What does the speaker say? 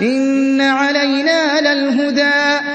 إِنَّ عَلَيْنَا لَلْهُدَىٰ